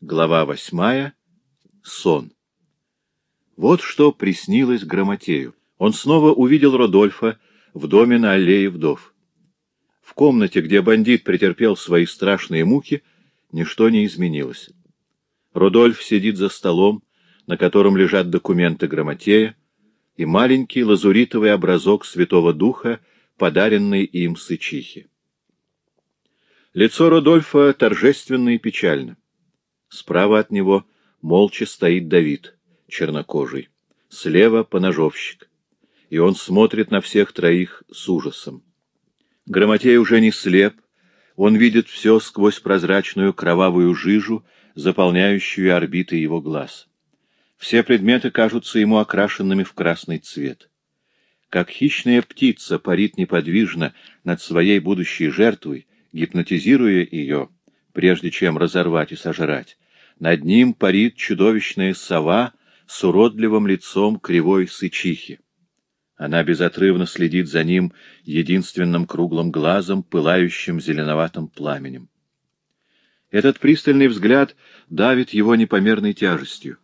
Глава восьмая. Сон. Вот что приснилось Грамотею. Он снова увидел Родольфа в доме на аллее вдов. В комнате, где бандит претерпел свои страшные муки, ничто не изменилось. Рудольф сидит за столом, на котором лежат документы Грамотея, и маленький лазуритовый образок Святого Духа, подаренный им Сычихе. Лицо Рудольфа торжественно и печально. Справа от него молча стоит Давид, чернокожий. Слева — поножовщик. И он смотрит на всех троих с ужасом. Грамотей уже не слеп, он видит все сквозь прозрачную кровавую жижу, заполняющую орбиты его глаз. Все предметы кажутся ему окрашенными в красный цвет. Как хищная птица парит неподвижно над своей будущей жертвой, гипнотизируя ее, прежде чем разорвать и сожрать, над ним парит чудовищная сова с уродливым лицом кривой сычихи. Она безотрывно следит за ним единственным круглым глазом, пылающим зеленоватым пламенем. Этот пристальный взгляд давит его непомерной тяжестью.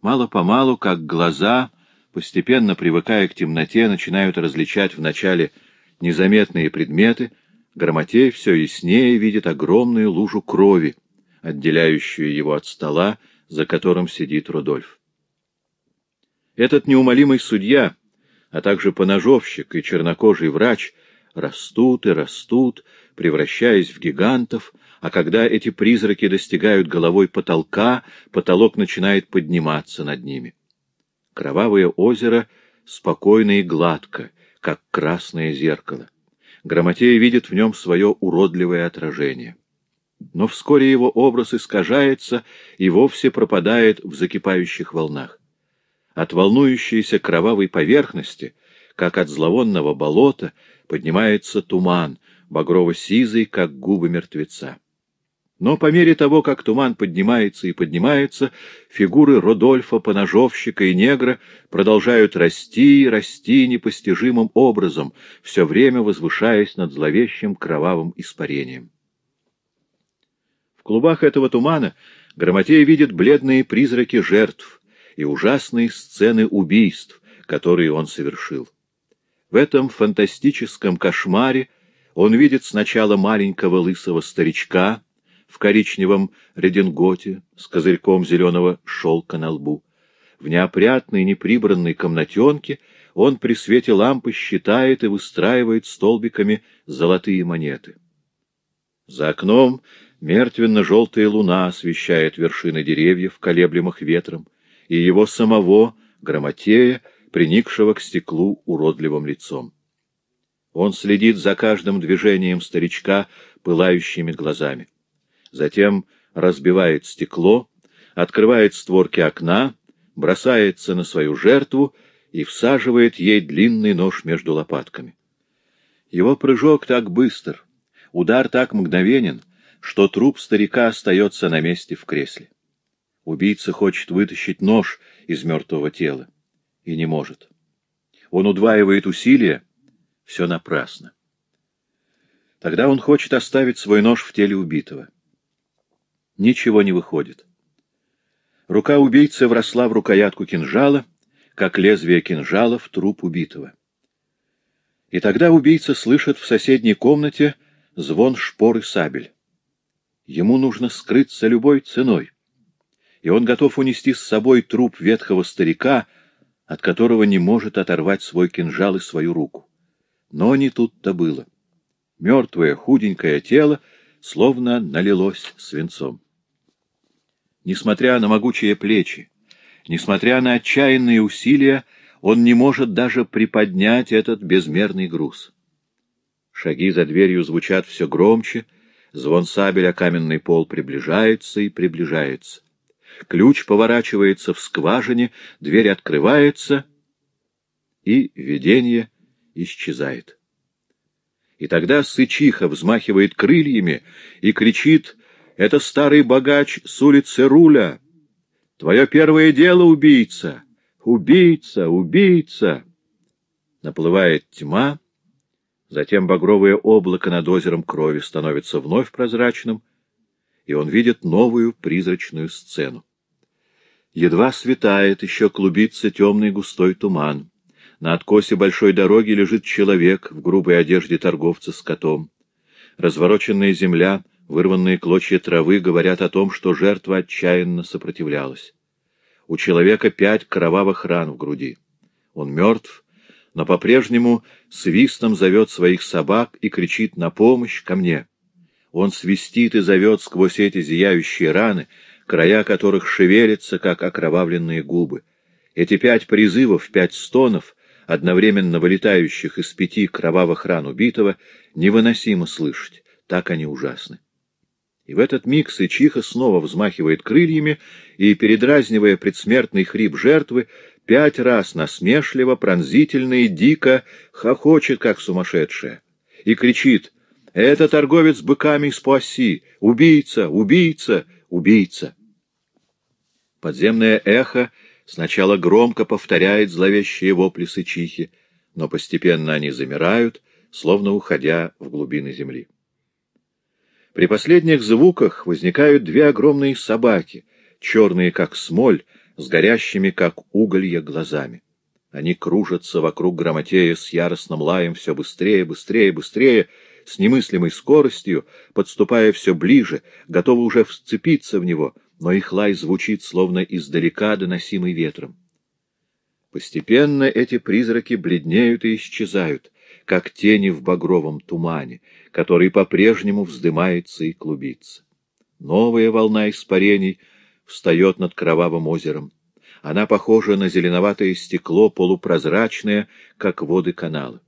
Мало-помалу, как глаза, постепенно привыкая к темноте, начинают различать вначале незаметные предметы, Грамотей все яснее видит огромную лужу крови, отделяющую его от стола, за которым сидит Рудольф. Этот неумолимый судья, а также поножовщик и чернокожий врач растут и растут, превращаясь в гигантов, а когда эти призраки достигают головой потолка, потолок начинает подниматься над ними. Кровавое озеро спокойно и гладко, как красное зеркало. Грамотея видит в нем свое уродливое отражение но вскоре его образ искажается и вовсе пропадает в закипающих волнах. От волнующейся кровавой поверхности, как от зловонного болота, поднимается туман, багрово-сизый, как губы мертвеца. Но по мере того, как туман поднимается и поднимается, фигуры Родольфа, поножовщика и негра продолжают расти и расти непостижимым образом, все время возвышаясь над зловещим кровавым испарением клубах этого тумана Грамотей видит бледные призраки жертв и ужасные сцены убийств, которые он совершил. В этом фантастическом кошмаре он видит сначала маленького лысого старичка в коричневом рединготе с козырьком зеленого шелка на лбу. В неопрятной, неприбранной комнатенке он при свете лампы считает и выстраивает столбиками золотые монеты. За окном Мертвенно-желтая луна освещает вершины деревьев, колеблемых ветром, и его самого, грамотея, приникшего к стеклу уродливым лицом. Он следит за каждым движением старичка пылающими глазами. Затем разбивает стекло, открывает створки окна, бросается на свою жертву и всаживает ей длинный нож между лопатками. Его прыжок так быстр, удар так мгновенен — что труп старика остается на месте в кресле. Убийца хочет вытащить нож из мертвого тела и не может. Он удваивает усилия, все напрасно. Тогда он хочет оставить свой нож в теле убитого. Ничего не выходит. Рука убийцы вросла в рукоятку кинжала, как лезвие кинжала в труп убитого. И тогда убийца слышит в соседней комнате звон шпор и сабель. Ему нужно скрыться любой ценой, и он готов унести с собой труп ветхого старика, от которого не может оторвать свой кинжал и свою руку. Но не тут-то было. Мертвое худенькое тело словно налилось свинцом. Несмотря на могучие плечи, несмотря на отчаянные усилия, он не может даже приподнять этот безмерный груз. Шаги за дверью звучат все громче, Звон сабеля каменный пол приближается и приближается. Ключ поворачивается в скважине, дверь открывается, и видение исчезает. И тогда Сычиха взмахивает крыльями и кричит «Это старый богач с улицы Руля! Твое первое дело, убийца! Убийца! Убийца!» Наплывает тьма, Затем багровое облако над озером крови становится вновь прозрачным, и он видит новую призрачную сцену. Едва светает, еще клубится темный густой туман. На откосе большой дороги лежит человек в грубой одежде торговца с котом. Развороченная земля, вырванные клочья травы говорят о том, что жертва отчаянно сопротивлялась. У человека пять кровавых ран в груди. Он мертв, но по-прежнему свистом зовет своих собак и кричит на помощь ко мне. Он свистит и зовет сквозь эти зияющие раны, края которых шевелятся, как окровавленные губы. Эти пять призывов, пять стонов, одновременно вылетающих из пяти кровавых ран убитого, невыносимо слышать, так они ужасны. И в этот миг Сычиха снова взмахивает крыльями и, передразнивая предсмертный хрип жертвы, пять раз насмешливо, пронзительно и дико хохочет, как сумасшедшая, и кричит «Это торговец быками из Пуасси! Убийца! Убийца! Убийца!» Подземное эхо сначала громко повторяет зловещие вопли Сычихи, но постепенно они замирают, словно уходя в глубины земли. При последних звуках возникают две огромные собаки, черные как смоль, с горящими как уголья глазами. Они кружатся вокруг Грамотея с яростным лаем все быстрее, быстрее, быстрее, с немыслимой скоростью, подступая все ближе, готовы уже вцепиться в него, но их лай звучит словно издалека, доносимый ветром. Постепенно эти призраки бледнеют и исчезают, как тени в багровом тумане, который по-прежнему вздымается и клубится. Новая волна испарений встает над кровавым озером. Она похожа на зеленоватое стекло, полупрозрачное, как воды канала.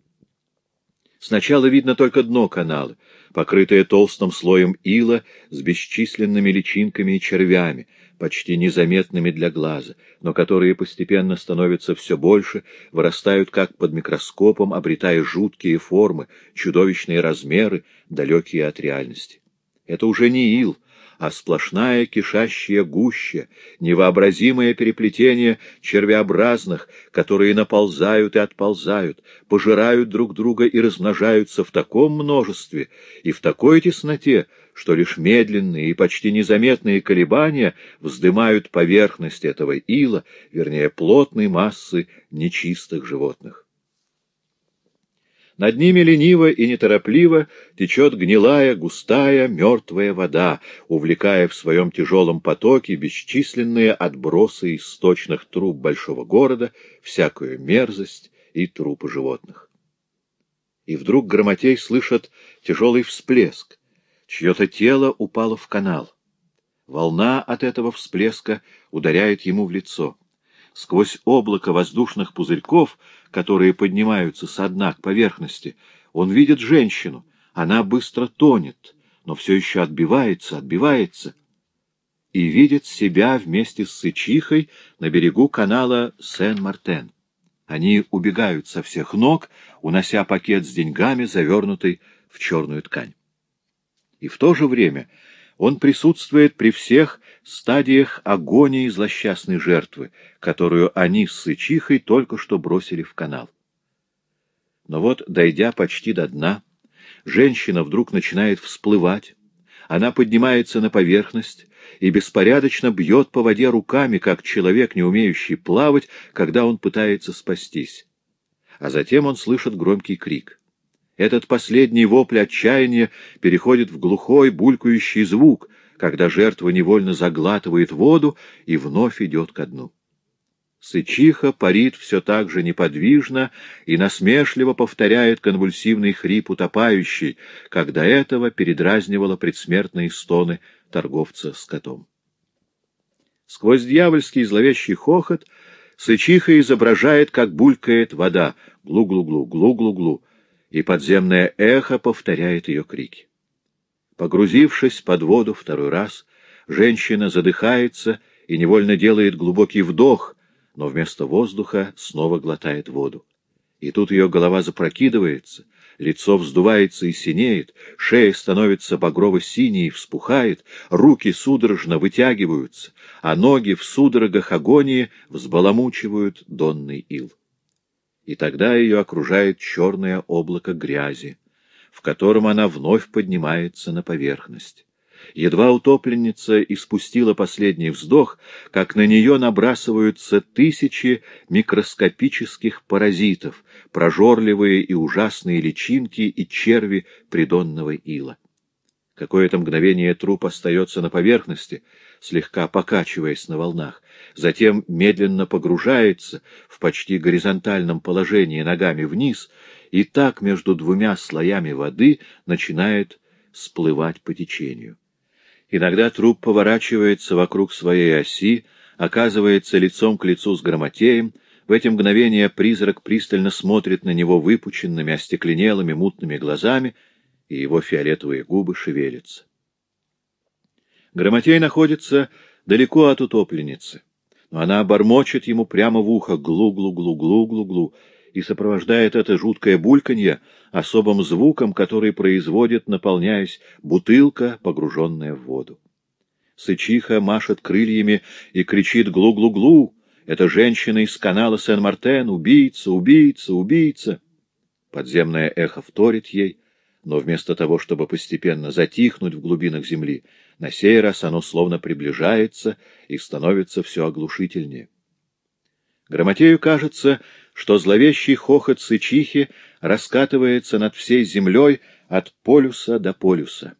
Сначала видно только дно канала, покрытое толстым слоем ила с бесчисленными личинками и червями, почти незаметными для глаза, но которые постепенно становятся все больше, вырастают как под микроскопом, обретая жуткие формы, чудовищные размеры, далекие от реальности. Это уже не ил, а сплошная кишащая гуща, невообразимое переплетение червеобразных, которые наползают и отползают, пожирают друг друга и размножаются в таком множестве и в такой тесноте, что лишь медленные и почти незаметные колебания вздымают поверхность этого ила, вернее, плотной массы нечистых животных. Над ними лениво и неторопливо течет гнилая, густая, мертвая вода, увлекая в своем тяжелом потоке бесчисленные отбросы из сточных труб большого города, всякую мерзость и трупы животных. И вдруг Громотей слышит тяжелый всплеск. Чье-то тело упало в канал. Волна от этого всплеска ударяет ему в лицо. Сквозь облако воздушных пузырьков, которые поднимаются со дна к поверхности, он видит женщину. Она быстро тонет, но все еще отбивается, отбивается. И видит себя вместе с Сычихой на берегу канала Сен-Мартен. Они убегают со всех ног, унося пакет с деньгами, завернутый в черную ткань. И в то же время он присутствует при всех стадиях агонии злосчастной жертвы, которую они с Сычихой только что бросили в канал. Но вот, дойдя почти до дна, женщина вдруг начинает всплывать, она поднимается на поверхность и беспорядочно бьет по воде руками, как человек, не умеющий плавать, когда он пытается спастись. А затем он слышит громкий крик. Этот последний вопль отчаяния переходит в глухой, булькающий звук, когда жертва невольно заглатывает воду и вновь идет ко дну. Сычиха парит все так же неподвижно и насмешливо повторяет конвульсивный хрип утопающий, когда этого передразнивала предсмертные стоны торговца с котом. Сквозь дьявольский зловещий хохот Сычиха изображает, как булькает вода, глу-глу-глу, глу-глу-глу, и подземное эхо повторяет ее крики. Погрузившись под воду второй раз, женщина задыхается и невольно делает глубокий вдох, но вместо воздуха снова глотает воду. И тут ее голова запрокидывается, лицо вздувается и синеет, шея становится багрово-синей и вспухает, руки судорожно вытягиваются, а ноги в судорогах агонии взбаламучивают донный ил и тогда ее окружает черное облако грязи, в котором она вновь поднимается на поверхность. Едва утопленница испустила последний вздох, как на нее набрасываются тысячи микроскопических паразитов, прожорливые и ужасные личинки и черви придонного ила. Какое-то мгновение труп остается на поверхности, слегка покачиваясь на волнах, затем медленно погружается в почти горизонтальном положении ногами вниз, и так между двумя слоями воды начинает сплывать по течению. Иногда труп поворачивается вокруг своей оси, оказывается лицом к лицу с грамотеем, в эти мгновения призрак пристально смотрит на него выпученными, остекленелыми, мутными глазами, и его фиолетовые губы шевелятся. Грамотей находится далеко от утопленницы, но она бормочет ему прямо в ухо глу-глу-глу-глу-глу-глу, и сопровождает это жуткое бульканье особым звуком, который производит, наполняясь, бутылка, погруженная в воду. Сычиха машет крыльями и кричит «Глу-глу-глу!» Это женщина из канала Сен-Мартен, убийца, убийца, убийца. Подземное эхо вторит ей, но вместо того, чтобы постепенно затихнуть в глубинах земли, на сей раз оно словно приближается и становится все оглушительнее. Грамотею кажется, что зловещий хохот сычихи раскатывается над всей землей от полюса до полюса.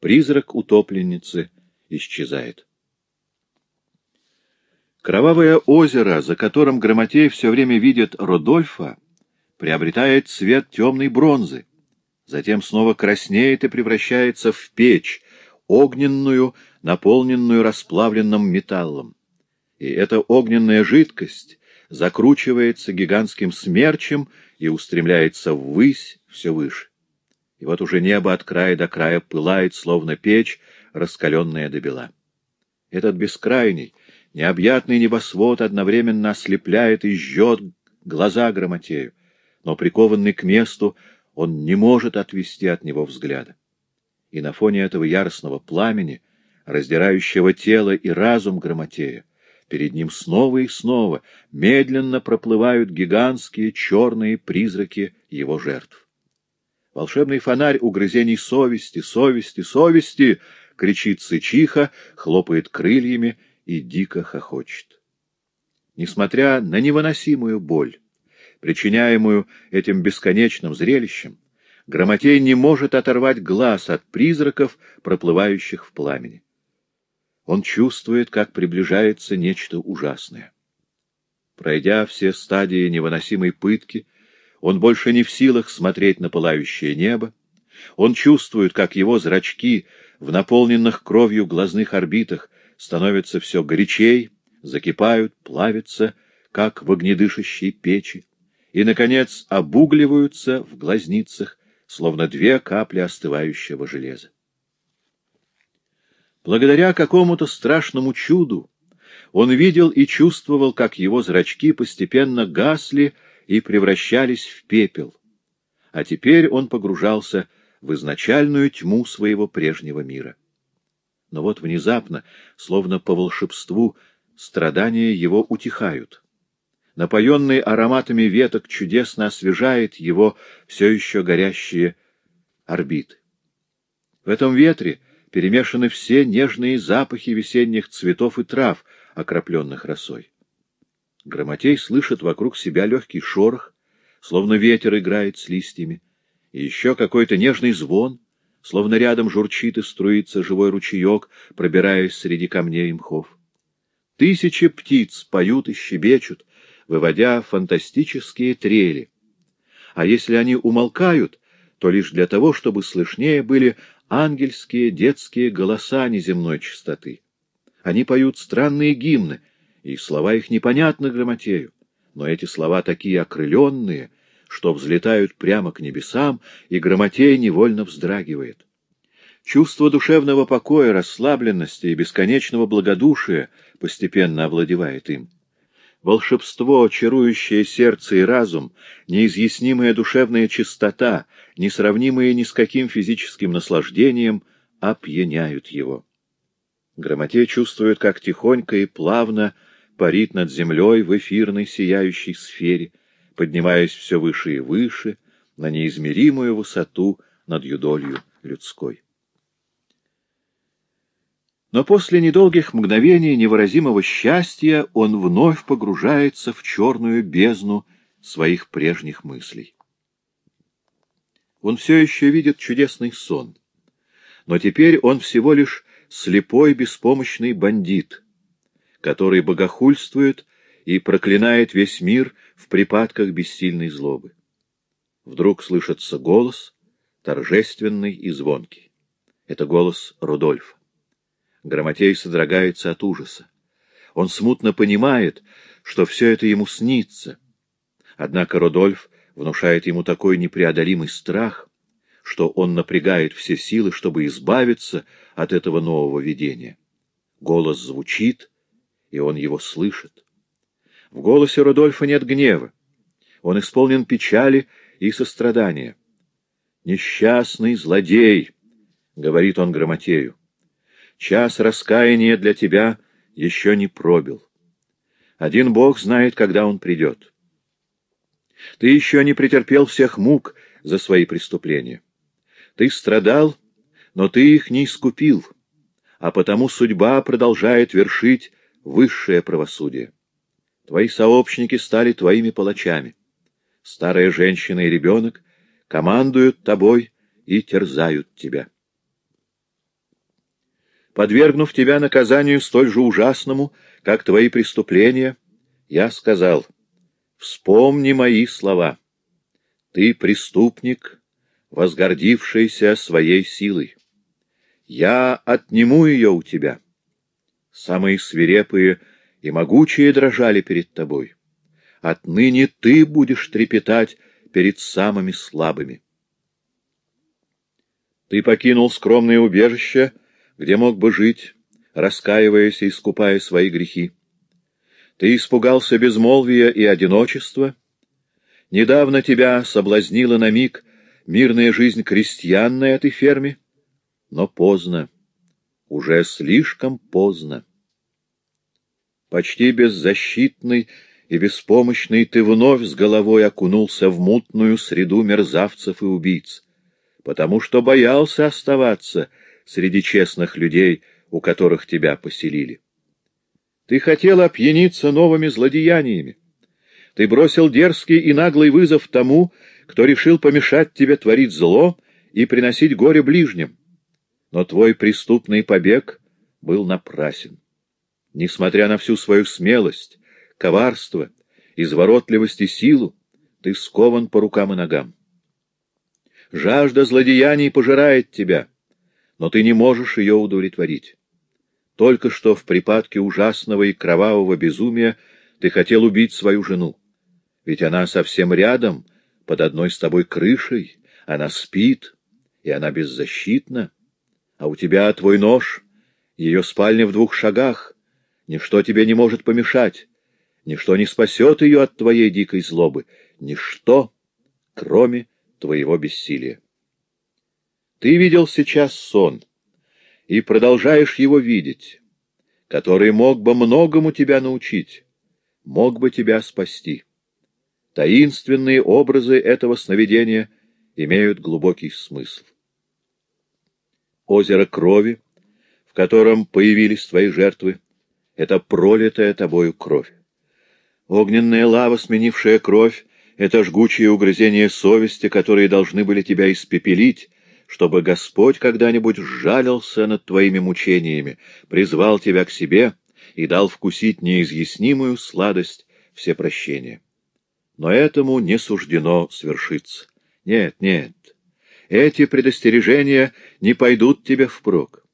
Призрак утопленницы исчезает. Кровавое озеро, за которым Грамотей все время видит Родольфа, приобретает цвет темной бронзы, затем снова краснеет и превращается в печь, огненную, наполненную расплавленным металлом. И эта огненная жидкость закручивается гигантским смерчем и устремляется ввысь все выше. И вот уже небо от края до края пылает, словно печь, раскаленная до бела. Этот бескрайний, необъятный небосвод одновременно ослепляет и жжет глаза Грамотею, но прикованный к месту он не может отвести от него взгляда. И на фоне этого яростного пламени, раздирающего тело и разум Грамотея, Перед ним снова и снова медленно проплывают гигантские черные призраки его жертв. Волшебный фонарь угрызений совести, совести, совести, кричит сычиха, хлопает крыльями и дико хохочет. Несмотря на невыносимую боль, причиняемую этим бесконечным зрелищем, Грамотей не может оторвать глаз от призраков, проплывающих в пламени. Он чувствует, как приближается нечто ужасное. Пройдя все стадии невыносимой пытки, он больше не в силах смотреть на пылающее небо. Он чувствует, как его зрачки в наполненных кровью глазных орбитах становятся все горячей, закипают, плавятся, как в огнедышащей печи, и, наконец, обугливаются в глазницах, словно две капли остывающего железа. Благодаря какому-то страшному чуду он видел и чувствовал, как его зрачки постепенно гасли и превращались в пепел. А теперь он погружался в изначальную тьму своего прежнего мира. Но вот внезапно, словно по волшебству, страдания его утихают. Напоенный ароматами веток чудесно освежает его все еще горящие орбиты. В этом ветре перемешаны все нежные запахи весенних цветов и трав, окропленных росой. Громотей слышит вокруг себя легкий шорох, словно ветер играет с листьями, и еще какой-то нежный звон, словно рядом журчит и струится живой ручеек, пробираясь среди камней и мхов. Тысячи птиц поют и щебечут, выводя фантастические трели. А если они умолкают, то лишь для того, чтобы слышнее были ангельские детские голоса неземной чистоты. Они поют странные гимны, и слова их непонятны грамотею, но эти слова такие окрыленные, что взлетают прямо к небесам, и грамотей невольно вздрагивает. Чувство душевного покоя, расслабленности и бесконечного благодушия постепенно овладевает им. Волшебство, чарующее сердце и разум, неизъяснимая душевная чистота, несравнимые ни с каким физическим наслаждением, опьяняют его. Грамотей чувствует, как тихонько и плавно парит над землей в эфирной сияющей сфере, поднимаясь все выше и выше, на неизмеримую высоту над юдолью людской. Но после недолгих мгновений невыразимого счастья он вновь погружается в черную бездну своих прежних мыслей. Он все еще видит чудесный сон, но теперь он всего лишь слепой беспомощный бандит, который богохульствует и проклинает весь мир в припадках бессильной злобы. Вдруг слышится голос, торжественный и звонкий. Это голос Рудольфа. Грамотей содрогается от ужаса. Он смутно понимает, что все это ему снится. Однако Рудольф внушает ему такой непреодолимый страх, что он напрягает все силы, чтобы избавиться от этого нового видения. Голос звучит, и он его слышит. В голосе Рудольфа нет гнева. Он исполнен печали и сострадания. «Несчастный злодей!» — говорит он Грамотею. Час раскаяния для тебя еще не пробил. Один Бог знает, когда он придет. Ты еще не претерпел всех мук за свои преступления. Ты страдал, но ты их не искупил, а потому судьба продолжает вершить высшее правосудие. Твои сообщники стали твоими палачами. Старая женщина и ребенок командуют тобой и терзают тебя подвергнув тебя наказанию столь же ужасному, как твои преступления, я сказал, вспомни мои слова. Ты преступник, возгордившийся своей силой. Я отниму ее у тебя. Самые свирепые и могучие дрожали перед тобой. Отныне ты будешь трепетать перед самыми слабыми. Ты покинул скромное убежище — где мог бы жить, раскаиваясь и искупая свои грехи. Ты испугался безмолвия и одиночества. Недавно тебя соблазнила на миг мирная жизнь крестьян на этой ферме, но поздно, уже слишком поздно. Почти беззащитный и беспомощный ты вновь с головой окунулся в мутную среду мерзавцев и убийц, потому что боялся оставаться среди честных людей, у которых тебя поселили. Ты хотел опьяниться новыми злодеяниями. Ты бросил дерзкий и наглый вызов тому, кто решил помешать тебе творить зло и приносить горе ближним. Но твой преступный побег был напрасен. Несмотря на всю свою смелость, коварство, изворотливость и силу, ты скован по рукам и ногам. Жажда злодеяний пожирает тебя — но ты не можешь ее удовлетворить. Только что в припадке ужасного и кровавого безумия ты хотел убить свою жену. Ведь она совсем рядом, под одной с тобой крышей, она спит, и она беззащитна. А у тебя твой нож, ее спальня в двух шагах. Ничто тебе не может помешать, ничто не спасет ее от твоей дикой злобы, ничто, кроме твоего бессилия. Ты видел сейчас сон и продолжаешь его видеть, который мог бы многому тебя научить, мог бы тебя спасти. Таинственные образы этого сновидения имеют глубокий смысл. Озеро крови, в котором появились твои жертвы, — это пролитая тобою кровь. Огненная лава, сменившая кровь, — это жгучие угрызения совести, которые должны были тебя испепелить, чтобы Господь когда-нибудь сжалился над твоими мучениями, призвал тебя к себе и дал вкусить неизъяснимую сладость всепрощения. Но этому не суждено свершиться. Нет, нет, эти предостережения не пойдут тебе впрок.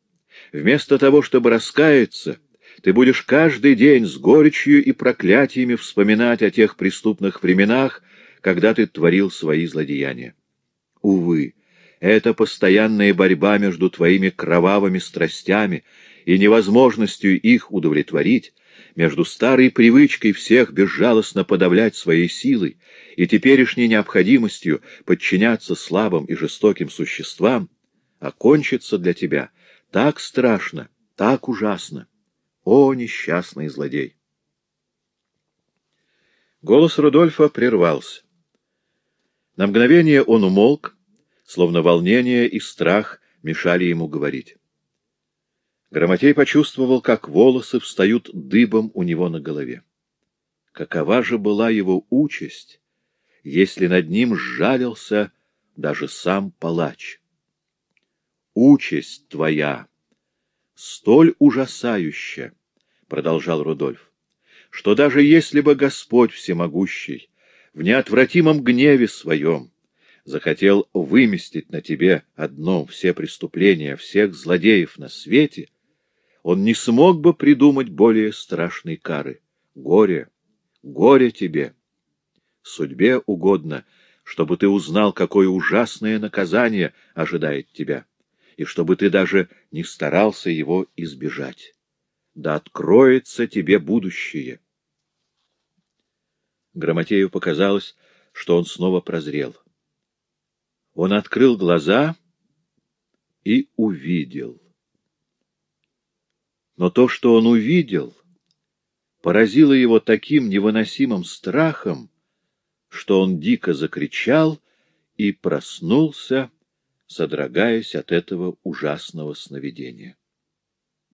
Вместо того, чтобы раскаяться, ты будешь каждый день с горечью и проклятиями вспоминать о тех преступных временах, когда ты творил свои злодеяния. Увы, это постоянная борьба между твоими кровавыми страстями и невозможностью их удовлетворить, между старой привычкой всех безжалостно подавлять своей силой и теперешней необходимостью подчиняться слабым и жестоким существам, окончится для тебя так страшно, так ужасно. О, несчастный злодей! Голос Рудольфа прервался. На мгновение он умолк, словно волнение и страх мешали ему говорить. Грамотей почувствовал, как волосы встают дыбом у него на голове. Какова же была его участь, если над ним сжалился даже сам палач? Участь твоя столь ужасающая, — продолжал Рудольф, — что даже если бы Господь Всемогущий в неотвратимом гневе своем захотел выместить на тебе одно все преступления всех злодеев на свете, он не смог бы придумать более страшной кары. Горе, горе тебе! Судьбе угодно, чтобы ты узнал, какое ужасное наказание ожидает тебя, и чтобы ты даже не старался его избежать. Да откроется тебе будущее. Грамотею показалось, что он снова прозрел. Он открыл глаза и увидел. Но то, что он увидел, поразило его таким невыносимым страхом, что он дико закричал и проснулся, содрогаясь от этого ужасного сновидения.